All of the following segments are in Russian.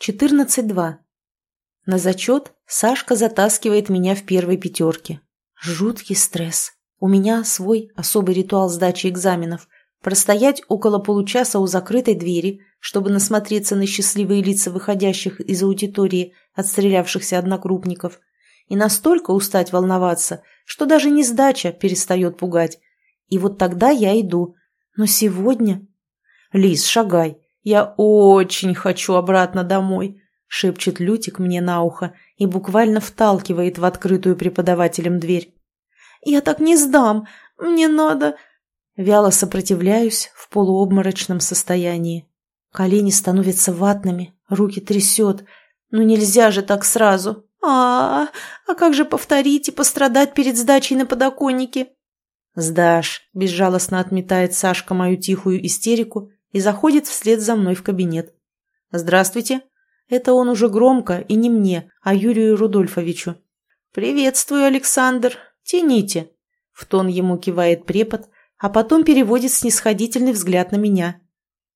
14-2. На зачет Сашка затаскивает меня в первой пятерке. Жуткий стресс. У меня свой особый ритуал сдачи экзаменов. Простоять около получаса у закрытой двери, чтобы насмотреться на счастливые лица выходящих из аудитории отстрелявшихся однокрупников, и настолько устать волноваться, что даже не сдача перестает пугать. И вот тогда я иду. Но сегодня... Лис, шагай. Я очень хочу обратно домой, шепчет Лютик мне на ухо и буквально вталкивает в открытую преподавателем дверь. Я так не сдам. Мне надо... Вяло сопротивляюсь в полуобморочном состоянии. Колени становятся ватными, руки трясет. Ну нельзя же так сразу. А, -а, а как же повторить и пострадать перед сдачей на подоконнике? «Сдашь», – безжалостно отметает Сашка мою тихую истерику и заходит вслед за мной в кабинет. «Здравствуйте». Это он уже громко и не мне, а Юрию Рудольфовичу. «Приветствую, Александр. Тяните». В тон ему кивает препод, а потом переводит снисходительный взгляд на меня.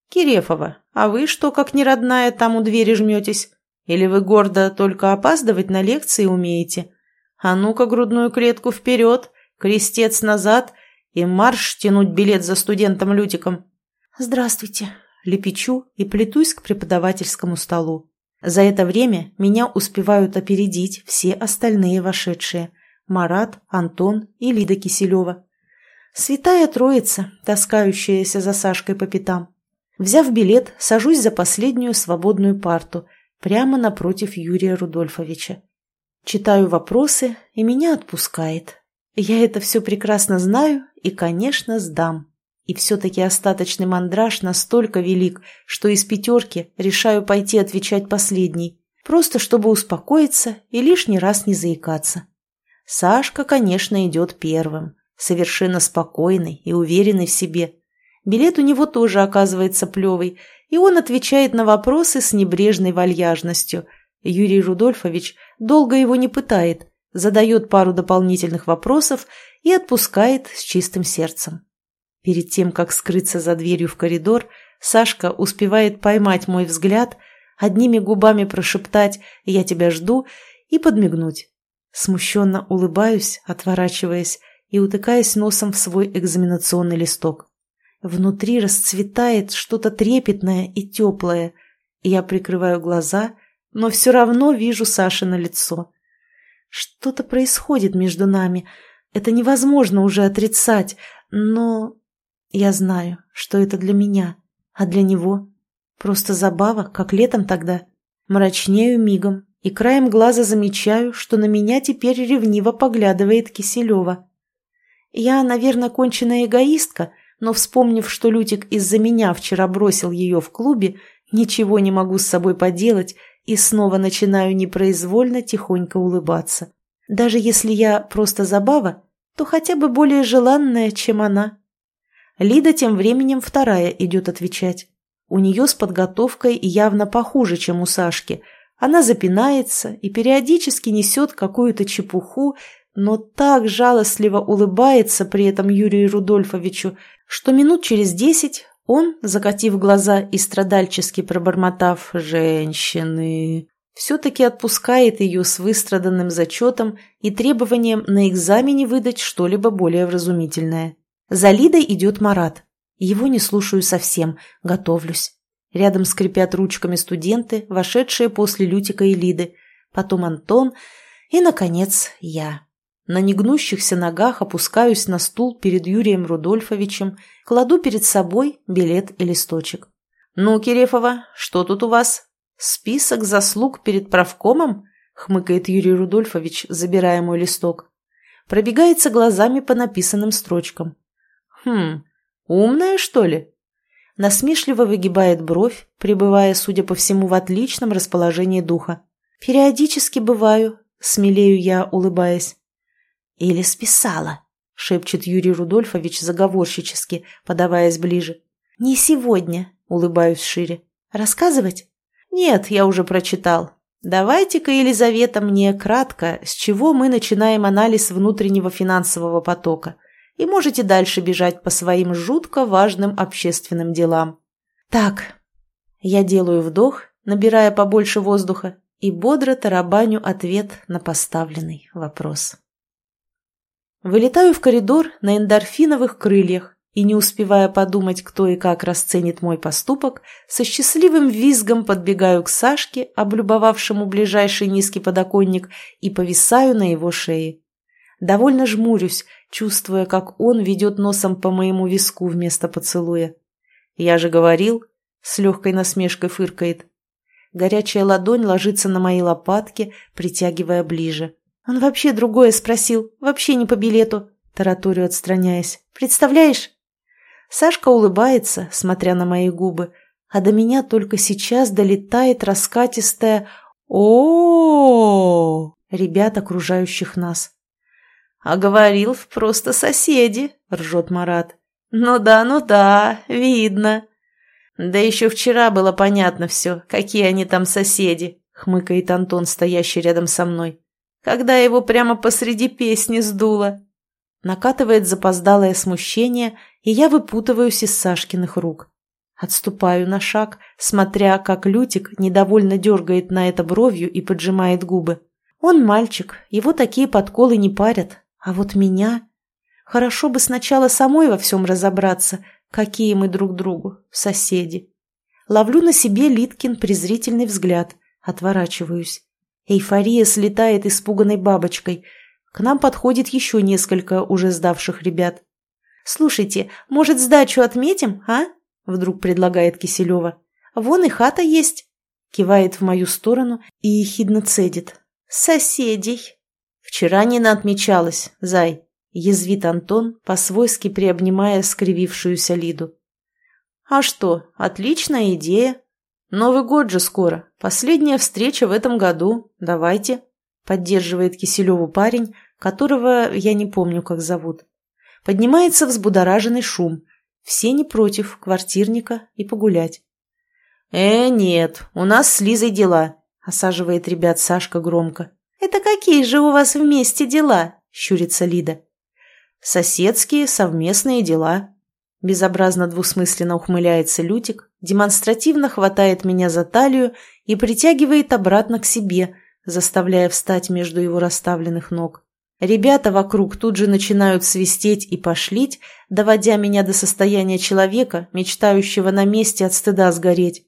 «Кирефова, а вы что, как неродная, там у двери жметесь? Или вы гордо только опаздывать на лекции умеете? А ну-ка грудную клетку вперед, крестец назад и марш тянуть билет за студентом Лютиком!» «Здравствуйте!» – лепечу и плетусь к преподавательскому столу. За это время меня успевают опередить все остальные вошедшие – Марат, Антон и Лида Киселева. Святая троица, таскающаяся за Сашкой по пятам. Взяв билет, сажусь за последнюю свободную парту, прямо напротив Юрия Рудольфовича. Читаю вопросы, и меня отпускает. Я это все прекрасно знаю и, конечно, сдам. И все-таки остаточный мандраж настолько велик, что из пятерки решаю пойти отвечать последний, просто чтобы успокоиться и лишний раз не заикаться. Сашка, конечно, идет первым, совершенно спокойный и уверенный в себе. Билет у него тоже оказывается плевый, и он отвечает на вопросы с небрежной вальяжностью. Юрий Рудольфович долго его не пытает, задает пару дополнительных вопросов и отпускает с чистым сердцем. Перед тем, как скрыться за дверью в коридор, Сашка успевает поймать мой взгляд, одними губами прошептать «Я тебя жду» и подмигнуть. Смущенно улыбаюсь, отворачиваясь и утыкаясь носом в свой экзаменационный листок. Внутри расцветает что-то трепетное и теплое. Я прикрываю глаза, но все равно вижу Саши на лицо. Что-то происходит между нами. Это невозможно уже отрицать, но я знаю, что это для меня, а для него просто забава, как летом тогда. Мрачнею мигом и краем глаза замечаю, что на меня теперь ревниво поглядывает Киселева. Я, наверное, конченая эгоистка, но, вспомнив, что Лютик из-за меня вчера бросил ее в клубе, ничего не могу с собой поделать и снова начинаю непроизвольно тихонько улыбаться. Даже если я просто забава, то хотя бы более желанная, чем она. Лида тем временем вторая идет отвечать. У нее с подготовкой явно похуже, чем у Сашки. Она запинается и периодически несет какую-то чепуху, но так жалостливо улыбается при этом Юрию Рудольфовичу, что минут через десять он, закатив глаза и страдальчески пробормотав «женщины», все-таки отпускает ее с выстраданным зачетом и требованием на экзамене выдать что-либо более вразумительное. За Лидой идет Марат. Его не слушаю совсем, готовлюсь. Рядом скрипят ручками студенты, вошедшие после Лютика и Лиды, потом Антон и, наконец, я. На негнущихся ногах опускаюсь на стул перед Юрием Рудольфовичем, кладу перед собой билет и листочек. «Ну, Кирефова, что тут у вас? Список заслуг перед правкомом?» — хмыкает Юрий Рудольфович, забирая мой листок. Пробегается глазами по написанным строчкам. «Хм, умная, что ли?» Насмешливо выгибает бровь, пребывая, судя по всему, в отличном расположении духа. «Периодически бываю», — смелею я, улыбаясь. «Или списала», — шепчет Юрий Рудольфович заговорщически, подаваясь ближе. «Не сегодня», — улыбаюсь шире. «Рассказывать?» «Нет, я уже прочитал. Давайте-ка, Елизавета, мне кратко, с чего мы начинаем анализ внутреннего финансового потока и можете дальше бежать по своим жутко важным общественным делам. Так, я делаю вдох набирая побольше воздуха, и бодро тарабаню ответ на поставленный вопрос. Вылетаю в коридор на эндорфиновых крыльях и, не успевая подумать, кто и как расценит мой поступок, со счастливым визгом подбегаю к Сашке, облюбовавшему ближайший низкий подоконник, и повисаю на его шее. Довольно жмурюсь, чувствуя, как он ведет носом по моему виску вместо поцелуя. «Я же говорил», — с легкой насмешкой фыркает. Горячая ладонь ложится на мои лопатки, притягивая ближе. «Он вообще другое спросил, вообще не по билету», — тараторю отстраняясь. «Представляешь?» Сашка улыбается, смотря на мои губы, а до меня только сейчас долетает раскатистая о, ребят, окружающих нас. «А говорил, просто соседи», — ржет Марат. «Ну да, ну да, видно». «Да еще вчера было понятно все, какие они там соседи», — хмыкает Антон, стоящий рядом со мной. «Когда его прямо посреди песни сдуло». Накатывает запоздалое смущение, и я выпутываюсь из Сашкиных рук. Отступаю на шаг, смотря, как Лютик недовольно дергает на это бровью и поджимает губы. Он мальчик, его такие подколы не парят, а вот меня... Хорошо бы сначала самой во всем разобраться, Какие мы друг другу, соседи. Ловлю на себе Литкин презрительный взгляд, отворачиваюсь. Эйфория слетает испуганной бабочкой. К нам подходит еще несколько уже сдавших ребят. «Слушайте, может, сдачу отметим, а?» — вдруг предлагает Киселева. «Вон и хата есть». Кивает в мою сторону и ехидно цедит. «Соседей». «Вчера Нина отмечалась, зай. Язвит Антон, по-свойски приобнимая скривившуюся Лиду. «А что, отличная идея. Новый год же скоро. Последняя встреча в этом году. Давайте», — поддерживает Киселеву парень, которого я не помню, как зовут. Поднимается взбудораженный шум. Все не против квартирника и погулять. «Э, нет, у нас с Лизой дела», — осаживает ребят Сашка громко. «Это какие же у вас вместе дела?» — щурится Лида. Соседские совместные дела. Безобразно двусмысленно ухмыляется Лютик, демонстративно хватает меня за талию и притягивает обратно к себе, заставляя встать между его расставленных ног. Ребята вокруг тут же начинают свистеть и пошлить, доводя меня до состояния человека, мечтающего на месте от стыда сгореть.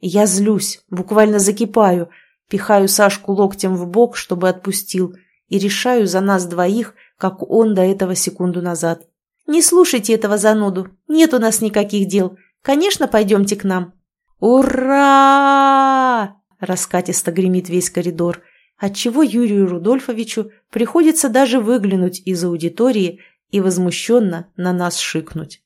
Я злюсь, буквально закипаю, пихаю Сашку локтем в бок, чтобы отпустил, и решаю за нас двоих как он до этого секунду назад. «Не слушайте этого зануду. Нет у нас никаких дел. Конечно, пойдемте к нам». «Ура!» – раскатисто гремит весь коридор, отчего Юрию Рудольфовичу приходится даже выглянуть из аудитории и возмущенно на нас шикнуть.